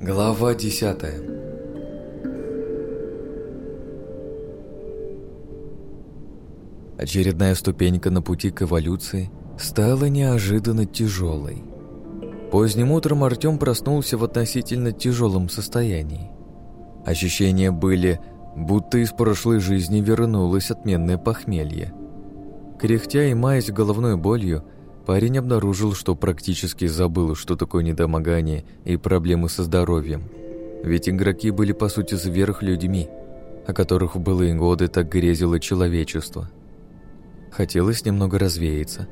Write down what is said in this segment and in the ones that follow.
Глава десятая Очередная ступенька на пути к эволюции стала неожиданно тяжелой. Поздним утром Артем проснулся в относительно тяжелом состоянии. Ощущения были, будто из прошлой жизни вернулось отменное похмелье. Кряхтя и маясь головной болью, парень обнаружил, что практически забыл, что такое недомогание и проблемы со здоровьем. Ведь игроки были по сути сверхлюдьми, о которых в былые годы так грезило человечество. Хотелось немного развеяться,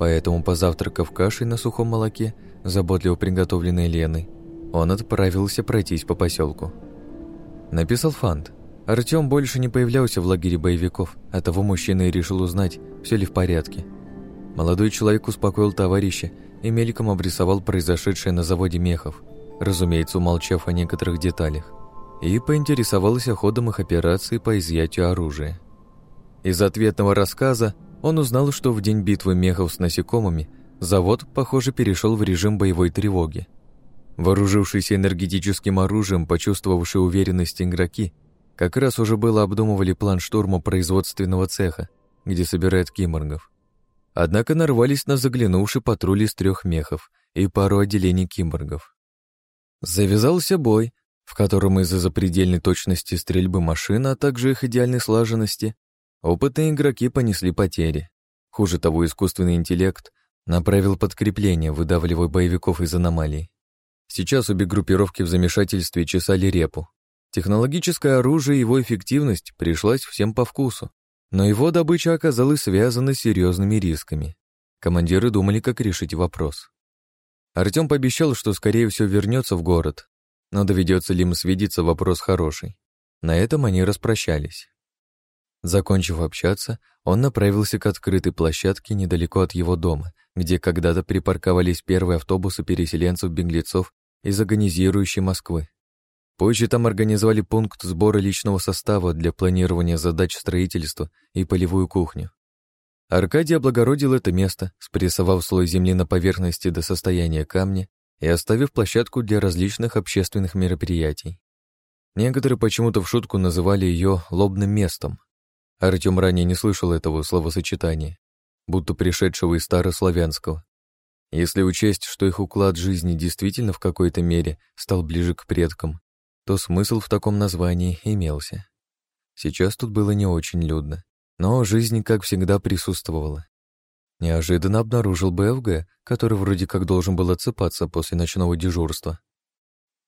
поэтому, позавтракав кашей на сухом молоке, заботливо приготовленной Леной, он отправился пройтись по поселку. Написал фант. Артем больше не появлялся в лагере боевиков, а того мужчина и решил узнать, все ли в порядке. Молодой человек успокоил товарища и мельком обрисовал произошедшее на заводе мехов, разумеется, умолчав о некоторых деталях, и поинтересовался ходом их операции по изъятию оружия. Из ответного рассказа он узнал, что в день битвы мехов с насекомыми завод, похоже, перешел в режим боевой тревоги. Вооружившиеся энергетическим оружием, почувствовавшие уверенность игроки, как раз уже было обдумывали план штурма производственного цеха, где собирают киборгов. Однако нарвались на заглянувший патруль из трех мехов и пару отделений киборгов. Завязался бой, в котором из-за запредельной точности стрельбы машин, а также их идеальной слаженности, опытные игроки понесли потери. Хуже того, искусственный интеллект направил подкрепление, выдавливая боевиков из аномалий. Сейчас обе группировки в замешательстве чесали репу. Технологическое оружие и его эффективность пришлась всем по вкусу, но его добыча оказалась связана с серьезными рисками. Командиры думали, как решить вопрос. Артем пообещал, что скорее всего вернется в город, но доведется ли им свидеться, вопрос хороший. На этом они распрощались. Закончив общаться, он направился к открытой площадке недалеко от его дома, где когда-то припарковались первые автобусы переселенцев-беглецов из агонизирующей Москвы. Позже там организовали пункт сбора личного состава для планирования задач строительства и полевую кухню. Аркадий облагородил это место, спрессовав слой земли на поверхности до состояния камня и оставив площадку для различных общественных мероприятий. Некоторые почему-то в шутку называли ее «лобным местом». Артем ранее не слышал этого словосочетания, будто пришедшего из старославянского. Если учесть, что их уклад жизни действительно в какой-то мере стал ближе к предкам, то смысл в таком названии имелся. Сейчас тут было не очень людно, но жизнь, как всегда, присутствовала. Неожиданно обнаружил БФГ, который вроде как должен был отсыпаться после ночного дежурства.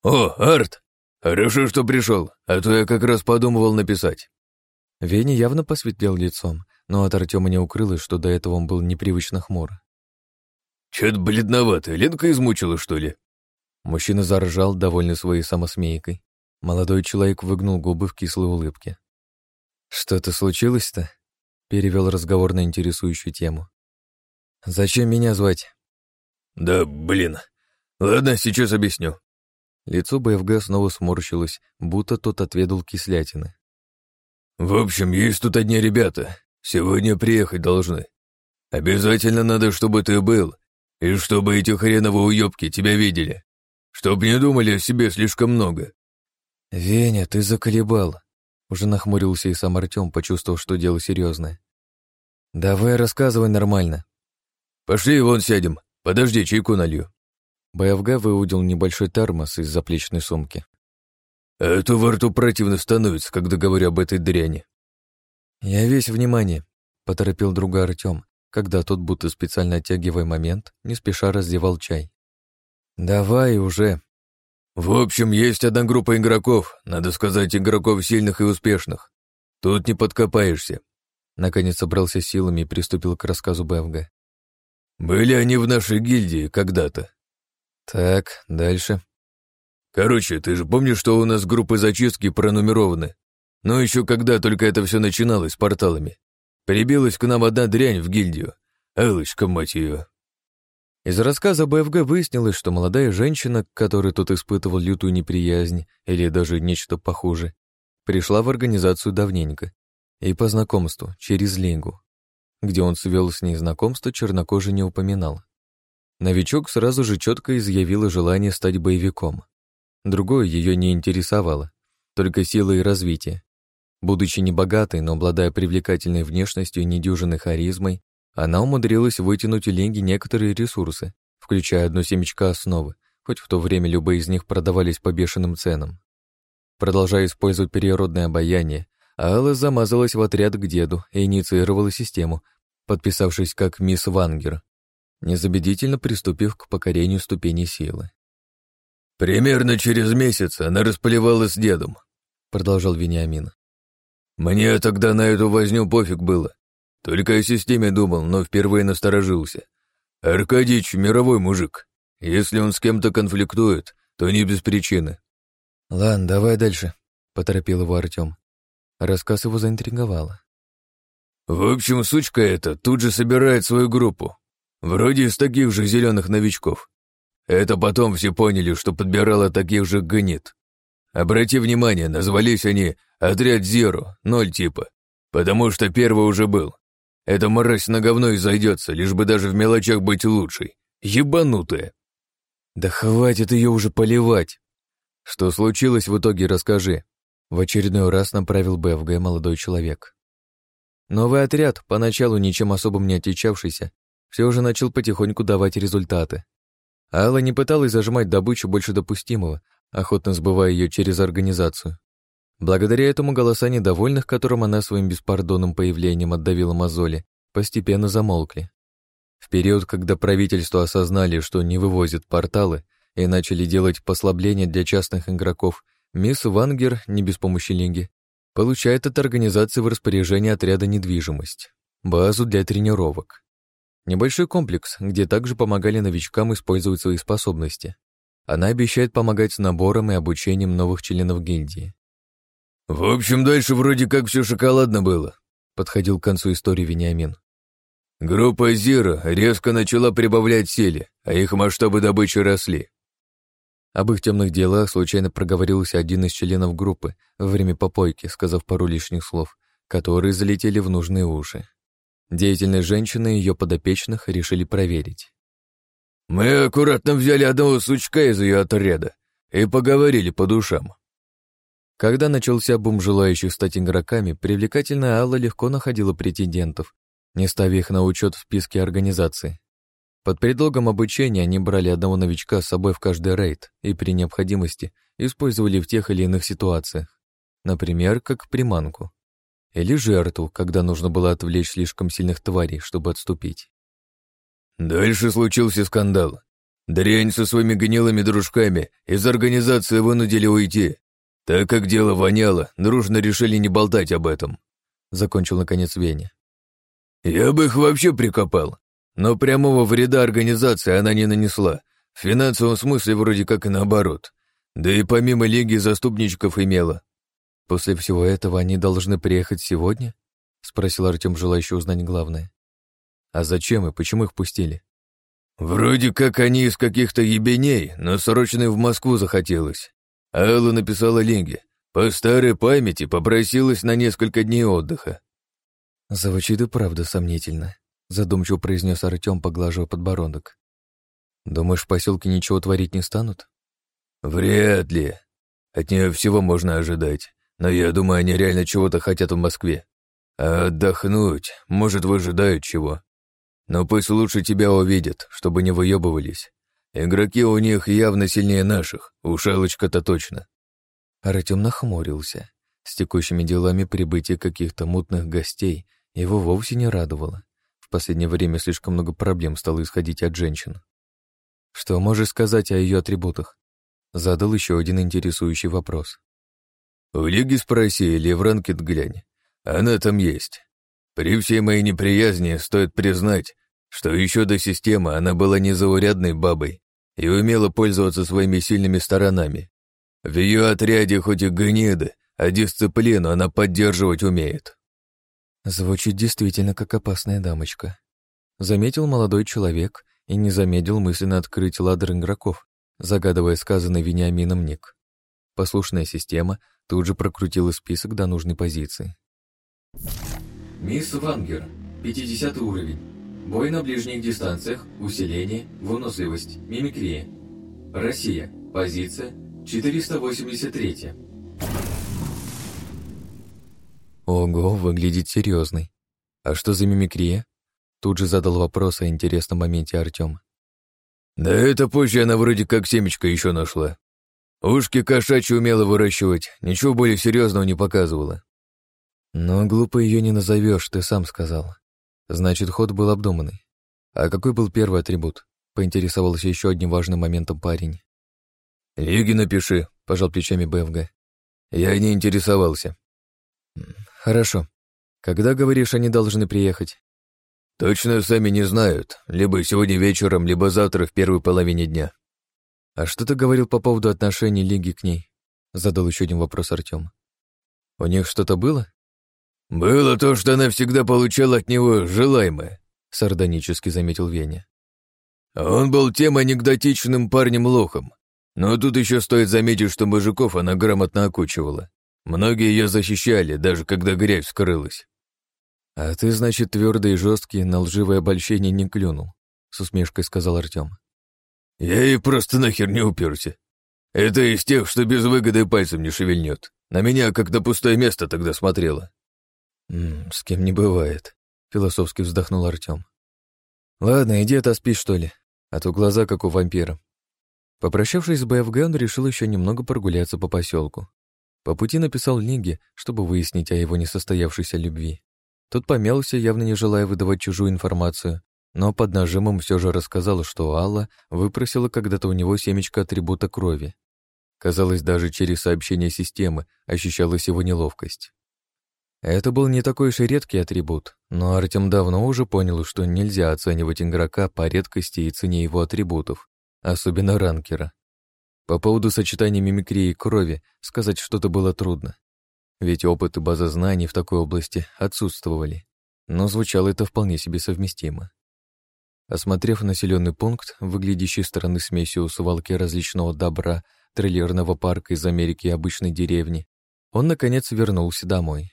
«О, Арт! Хорошо, что пришел, а то я как раз подумывал написать». Веня явно посветлел лицом, но от Артема не укрылось, что до этого он был непривычно хмур. «Чё-то бледновато, Ленка измучила, что ли?» Мужчина заржал, довольный своей самосмейкой. Молодой человек выгнул губы в кислой улыбке. «Что-то случилось-то?» — перевел разговор на интересующую тему. «Зачем меня звать?» «Да, блин. Ладно, сейчас объясню». Лицо БФГ снова сморщилось, будто тот отведал кислятины. «В общем, есть тут одни ребята. Сегодня приехать должны. Обязательно надо, чтобы ты был, и чтобы эти хреновые уёбки тебя видели. Чтоб не думали о себе слишком много. «Веня, ты заколебал!» Уже нахмурился и сам Артем, почувствовав, что дело серьезное. «Давай рассказывай нормально». «Пошли вон сядем. Подожди, чайку налью». БФГ выудил небольшой термос из заплечной сумки. «А то во рту противно становится, когда говорю об этой дряни». «Я весь внимание», — поторопил друга Артем, когда тот, будто специально оттягивая момент, не спеша раздевал чай. «Давай уже», в общем, есть одна группа игроков, надо сказать, игроков сильных и успешных. Тут не подкопаешься. Наконец собрался силами и приступил к рассказу БФГ. Были они в нашей гильдии когда-то. Так, дальше. Короче, ты же помнишь, что у нас группы зачистки пронумерованы? Но еще когда только это все начиналось с порталами. Прибилась к нам одна дрянь в гильдию. Алочка, мать ее. Из рассказа БФГ выяснилось, что молодая женщина, которой тот испытывал лютую неприязнь или даже нечто похуже, пришла в организацию давненько и по знакомству, через Лингу. Где он свел с ней знакомство, чернокожий не упоминал. Новичок сразу же четко изъявила желание стать боевиком. Другое ее не интересовало, только сила и развитие. Будучи небогатой, но обладая привлекательной внешностью и недюжинной харизмой, она умудрилась вытянуть у Ленги некоторые ресурсы, включая одну семечко основы, хоть в то время любые из них продавались по бешеным ценам. Продолжая использовать переродное обаяние, Алла замазалась в отряд к деду и инициировала систему, подписавшись как мисс Вангер, незабедительно приступив к покорению ступени силы. «Примерно через месяц она располивалась с дедом», — продолжал Вениамин. «Мне тогда на эту возню пофиг было. Только о системе думал, но впервые насторожился. Аркадьич — мировой мужик. Если он с кем-то конфликтует, то не без причины». «Ладно, давай дальше», — поторопил его Артем. Рассказ его заинтриговало. «В общем, сучка эта тут же собирает свою группу. Вроде из таких же зеленых новичков. Это потом все поняли, что подбирала таких же гнит. Обрати внимание, назвались они «Отряд Зеро», ноль типа, потому что первый уже был. Эта мразь на говно и зайдется, лишь бы даже в мелочах быть лучшей. Ебанутая. Да хватит ее уже поливать. Что случилось в итоге, расскажи. В очередной раз направил БФГ молодой человек. Новый отряд, поначалу ничем особым не отличавшийся, все же начал потихоньку давать результаты. Алла не пыталась зажимать добычу больше допустимого, охотно сбывая ее через организацию. Благодаря этому голоса недовольных, которым она своим беспардонным появлением отдавила мозоли, постепенно замолкли. В период, когда правительство осознали, что не вывозят порталы, и начали делать послабления для частных игроков, мисс Вангер, не без помощи Линги, получает от организации в распоряжение отряда недвижимость, базу для тренировок. Небольшой комплекс, где также помогали новичкам использовать свои способности. Она обещает помогать с набором и обучением новых членов гильдии. «В общем, дальше вроде как все шоколадно было», — подходил к концу истории Вениамин. Группа Зира резко начала прибавлять силе, а их масштабы добычи росли. Об их темных делах случайно проговорился один из членов группы во время попойки, сказав пару лишних слов, которые залетели в нужные уши. Деятельные женщины и ее подопечных решили проверить. «Мы аккуратно взяли одного сучка из ее отряда и поговорили по душам». Когда начался бум желающих стать игроками, привлекательная Алла легко находила претендентов, не ставя их на учет в списке организации. Под предлогом обучения они брали одного новичка с собой в каждый рейд и при необходимости использовали в тех или иных ситуациях, например, как приманку. Или жертву, когда нужно было отвлечь слишком сильных тварей, чтобы отступить. Дальше случился скандал. Дрянь со своими гнилыми дружками из организации вынудили уйти. Так как дело воняло, дружно решили не болтать об этом. Закончил наконец Веня. Я бы их вообще прикопал, но прямого вреда организации она не нанесла. В финансовом смысле вроде как и наоборот. Да и помимо Лиги заступничков имела. «После всего этого они должны приехать сегодня?» — спросил Артем, желающий узнать главное. «А зачем и почему их пустили?» «Вроде как они из каких-то ебеней, но срочно в Москву захотелось. Алла написала Линге. По старой памяти попросилась на несколько дней отдыха». «Звучит и правда сомнительно», — задумчиво произнес Артем, поглаживая подбородок. «Думаешь, в поселке ничего творить не станут?» «Вряд ли. От нее всего можно ожидать. Но я думаю, они реально чего-то хотят в Москве. А отдохнуть, может, выжидают чего. Но пусть лучше тебя увидят, чтобы не выебывались. Игроки у них явно сильнее наших, ушалочка-то точно. Артем нахмурился. С текущими делами прибытие каких-то мутных гостей его вовсе не радовало. В последнее время слишком много проблем стало исходить от женщин. Что можешь сказать о ее атрибутах? Задал еще один интересующий вопрос. В Лиге спроси или в ранкет глянь. Она там есть. При всей моей неприязни стоит признать, что еще до системы она была незаурядной бабой и умела пользоваться своими сильными сторонами. В ее отряде хоть и гниды, а дисциплину она поддерживать умеет. Звучит действительно как опасная дамочка. Заметил молодой человек и не замедлил мысленно открыть ладер игроков, загадывая сказанный Вениамином ник. Послушная система Тут же прокрутила список до нужной позиции. Мисс Вангер, 50 уровень. Бой на ближних дистанциях, усиление, выносливость, мимикрия. Россия, позиция 483. Ого, выглядит серьезный. А что за мимикрия? Тут же задал вопрос о интересном моменте Артем. Да это позже она вроде как семечко еще нашла. Ушки кошачьи умела выращивать, ничего более серьезного не показывала. Но глупо ее не назовешь, ты сам сказал. Значит, ход был обдуманный. А какой был первый атрибут? Поинтересовался еще одним важным моментом парень. Лиги напиши, пожал плечами БФГ. Я не интересовался. Хорошо. Когда, говоришь, они должны приехать? Точно сами не знают. Либо сегодня вечером, либо завтра в первой половине дня. А что ты говорил по поводу отношений Лиги к ней? Задал еще один вопрос Артем. У них что-то было? Было то, что она всегда получала от него желаемое, сардонически заметил Веня. Он был тем анекдотичным парнем-лохом. Но тут еще стоит заметить, что мужиков она грамотно окучивала. Многие ее защищали, даже когда грязь вскрылась. «А ты, значит, твердый и жесткий на лживое обольщение не клюнул», — с усмешкой сказал Артем. «Я ей просто нахер не уперся. Это из тех, что без выгоды пальцем не шевельнет. На меня как на пустое место тогда смотрела». «М -м, «С кем не бывает», — философски вздохнул Артем. «Ладно, иди отоспишь, что ли, а то глаза как у вампира». Попрощавшись с БФГ, он решил еще немного прогуляться по поселку. По пути написал Лиге, чтобы выяснить о его несостоявшейся любви. Тот помялся, явно не желая выдавать чужую информацию, но под нажимом все же рассказал, что Алла выпросила когда-то у него семечко атрибута крови. Казалось, даже через сообщение системы ощущалась его неловкость. Это был не такой уж и редкий атрибут, но Артем давно уже понял, что нельзя оценивать игрока по редкости и цене его атрибутов, особенно ранкера. По поводу сочетания мимикрии и крови сказать что-то было трудно. Ведь опыт и база знаний в такой области отсутствовали. Но звучало это вполне себе совместимо. Осмотрев населенный пункт, выглядящий стороны смесью свалки различного добра, трейлерного парка из Америки и обычной деревни, он, наконец, вернулся домой.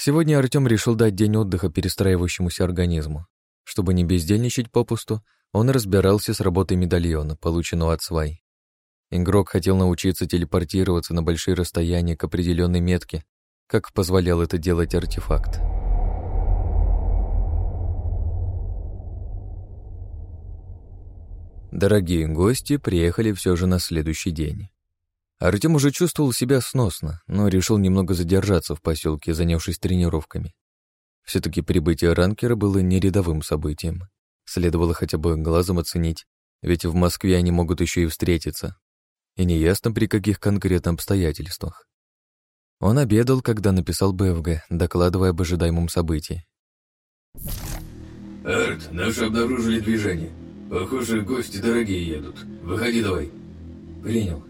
Сегодня Артем решил дать день отдыха перестраивающемуся организму. Чтобы не бездельничать попусту, он разбирался с работой медальона, полученного от свай. Игрок хотел научиться телепортироваться на большие расстояния к определенной метке, как позволял это делать артефакт. Дорогие гости приехали все же на следующий день. Артем уже чувствовал себя сносно, но решил немного задержаться в поселке, занявшись тренировками. Все-таки прибытие ранкера было не рядовым событием. Следовало хотя бы глазом оценить, ведь в Москве они могут еще и встретиться, и неясно при каких конкретно обстоятельствах. Он обедал, когда написал БФГ, докладывая об ожидаемом событии. «Арт, наши обнаружили движение. Похоже, гости дорогие едут. Выходи давай». «Принял».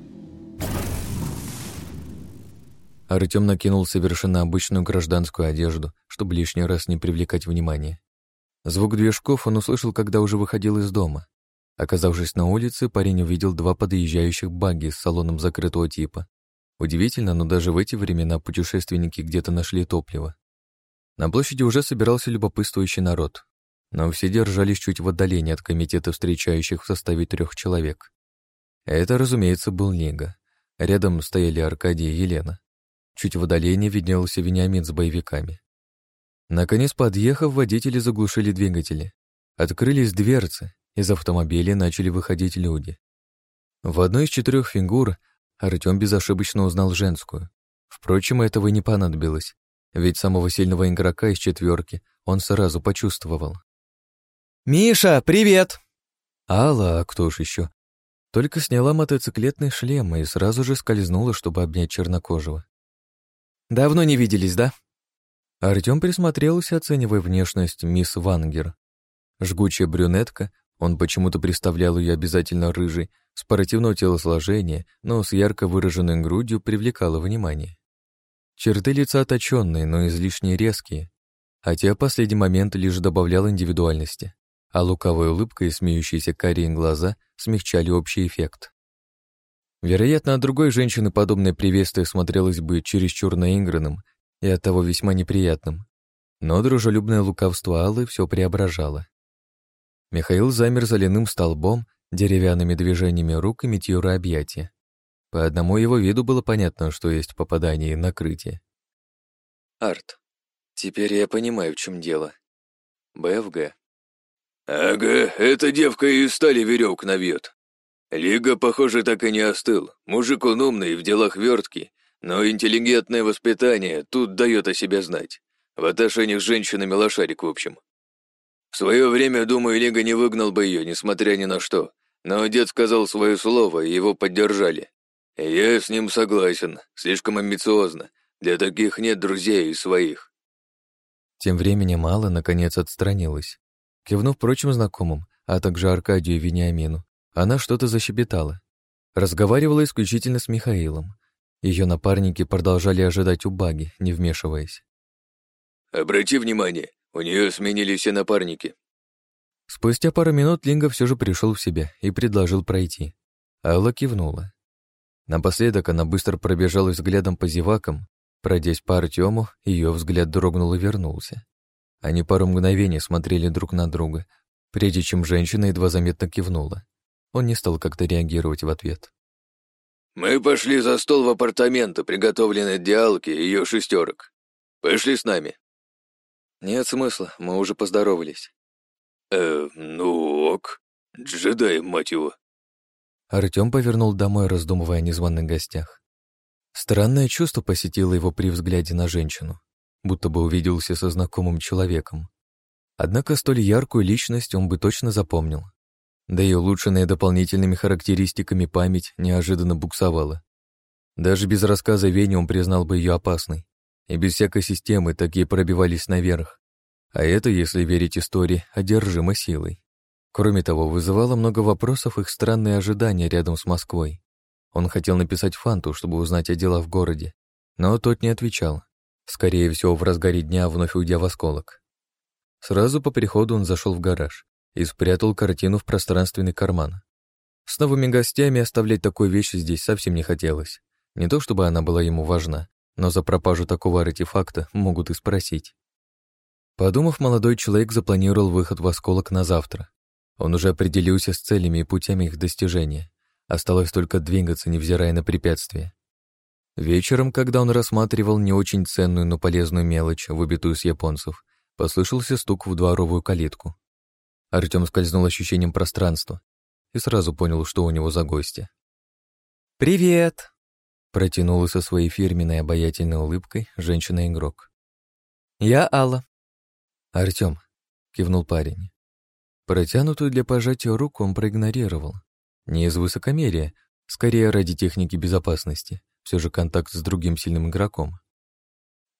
Артем накинул совершенно обычную гражданскую одежду, чтобы лишний раз не привлекать внимания. Звук движков он услышал, когда уже выходил из дома. Оказавшись на улице, парень увидел два подъезжающих багги с салоном закрытого типа. Удивительно, но даже в эти времена путешественники где-то нашли топливо. На площади уже собирался любопытствующий народ, но все держались чуть в отдалении от комитета встречающих в составе трех человек. Это, разумеется, был Нега. Рядом стояли Аркадий и Елена. Чуть в отдалении виднелся Вениамин с боевиками. Наконец, подъехав, водители заглушили двигатели. Открылись дверцы, из автомобиля начали выходить люди. В одной из четырех фигур Артем безошибочно узнал женскую. Впрочем, этого и не понадобилось, ведь самого сильного игрока из четверки он сразу почувствовал. «Миша, привет!» Алла, а кто ж еще? Только сняла мотоциклетный шлем и сразу же скользнула, чтобы обнять чернокожего. «Давно не виделись, да?» Артем присмотрелся, оценивая внешность мисс Вангер. Жгучая брюнетка, он почему-то представлял ее обязательно рыжей, спортивного телосложения, но с ярко выраженной грудью привлекало внимание. Черты лица точенные, но излишне резкие, хотя последний момент лишь добавлял индивидуальности, а лукавая улыбка и смеющиеся карие глаза смягчали общий эффект. Вероятно, от другой женщины подобное приветствие смотрелось бы чересчур наигранным и оттого весьма неприятным. Но дружелюбное лукавство Аллы все преображало. Михаил замер за ляным столбом, деревянными движениями рук имитируя объятия. По одному его виду было понятно, что есть попадание и накрытие. Арт. Теперь я понимаю, в чем дело. БФГ. Ага, эта девка и стали веревок навьет. Лига, похоже, так и не остыл. Мужик он умный, в делах вертки, но интеллигентное воспитание тут дает о себе знать. В отношениях с женщинами лошарик, в общем. В свое время, думаю, Лига не выгнал бы ее, несмотря ни на что. Но дед сказал свое слово, и его поддержали. Я с ним согласен, слишком амбициозно. Для таких нет друзей и своих. Тем временем Алла наконец отстранилась. Кивнув прочим знакомым, а также Аркадию и Вениамину, она что-то защебетала. Разговаривала исключительно с Михаилом. Ее напарники продолжали ожидать у Баги, не вмешиваясь. «Обрати внимание, у нее сменились все напарники». Спустя пару минут Линга все же пришел в себя и предложил пройти. Алла кивнула. Напоследок она быстро пробежала взглядом по зевакам, пройдясь по Артему, ее взгляд дрогнул и вернулся. Они пару мгновений смотрели друг на друга, прежде чем женщина едва заметно кивнула. Он не стал как-то реагировать в ответ. «Мы пошли за стол в апартаменты, приготовленные для Алки и ее шестерок. Пошли с нами». «Нет смысла, мы уже поздоровались». «Э, ну ок. Джедай, мать его». Артём повернул домой, раздумывая о незваных гостях. Странное чувство посетило его при взгляде на женщину, будто бы увиделся со знакомым человеком. Однако столь яркую личность он бы точно запомнил. Да и улучшенная дополнительными характеристиками память неожиданно буксовала. Даже без рассказа Вени он признал бы ее опасной. И без всякой системы такие пробивались наверх. А это, если верить истории, одержимо силой. Кроме того, вызывало много вопросов их странные ожидания рядом с Москвой. Он хотел написать Фанту, чтобы узнать о делах в городе, но тот не отвечал. Скорее всего, в разгаре дня вновь уйдя в осколок. Сразу по приходу он зашел в гараж и спрятал картину в пространственный карман. С новыми гостями оставлять такую вещь здесь совсем не хотелось. Не то чтобы она была ему важна, но за пропажу такого артефакта могут и спросить. Подумав, молодой человек запланировал выход в осколок на завтра. Он уже определился с целями и путями их достижения. Осталось только двигаться, невзирая на препятствия. Вечером, когда он рассматривал не очень ценную, но полезную мелочь, выбитую с японцев, послышался стук в дворовую калитку. Артем скользнул ощущением пространства и сразу понял, что у него за гости. «Привет!» — протянула со своей фирменной обаятельной улыбкой женщина-игрок. «Я Алла». «Артем», — кивнул парень. Протянутую для пожатия руку он проигнорировал. Не из высокомерия, скорее ради техники безопасности. Все же контакт с другим сильным игроком.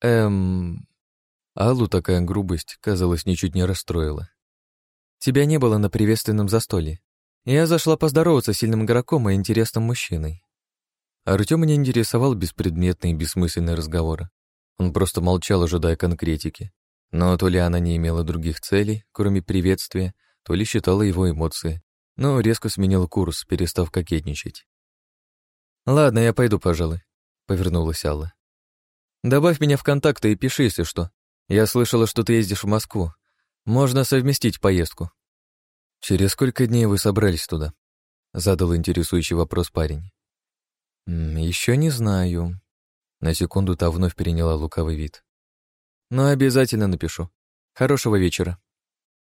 Эм... Аллу такая грубость, казалось, ничуть не расстроила. Тебя не было на приветственном застолье. Я зашла поздороваться с сильным игроком и интересным мужчиной. Артема не интересовал беспредметный и бессмысленный разговор. Он просто молчал, ожидая конкретики. Но то ли она не имела других целей, кроме приветствия, то ли считала его эмоции, но резко сменила курс, перестав кокетничать. «Ладно, я пойду, пожалуй», — повернулась Алла. «Добавь меня в контакты и пиши, если что. Я слышала, что ты ездишь в Москву. Можно совместить поездку». «Через сколько дней вы собрались туда?» — задал интересующий вопрос парень. «Еще не знаю». На секунду та вновь переняла лукавый вид. «Но обязательно напишу. Хорошего вечера».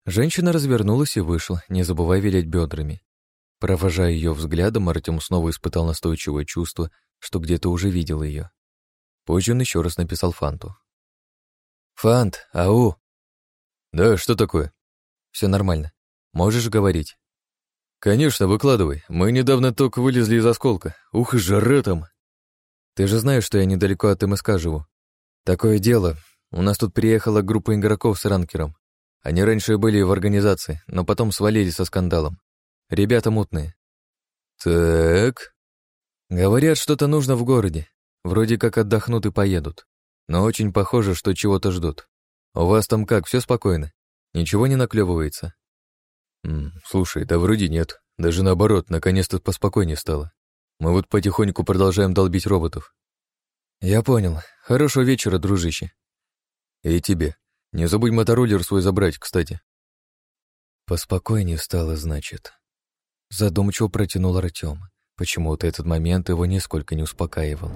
Женщина развернулась и вышла, не забывая вилять бедрами. Провожая ее взглядом, Артем снова испытал настойчивое чувство, что где-то уже видел ее. Позже он еще раз написал Фанту. «Фант, ау!» «Да, что такое?» «Все нормально. Можешь говорить?» «Конечно, выкладывай. Мы недавно только вылезли из осколка. Ух, и жара там!» «Ты же знаешь, что я недалеко от МСК живу. Такое дело. У нас тут приехала группа игроков с ранкером. Они раньше были в организации, но потом свалили со скандалом. Ребята мутные. Так. Говорят, что-то нужно в городе. Вроде как отдохнут и поедут. Но очень похоже, что чего-то ждут. У вас там как, все спокойно? Ничего не наклевывается? М слушай, да вроде нет. Даже наоборот, наконец-то поспокойнее стало. Мы вот потихоньку продолжаем долбить роботов. Я понял. Хорошего вечера, дружище. И тебе. Не забудь мотороллер свой забрать, кстати. Поспокойнее стало, значит. Задумчиво протянул Артем, Почему-то этот момент его нисколько не успокаивал.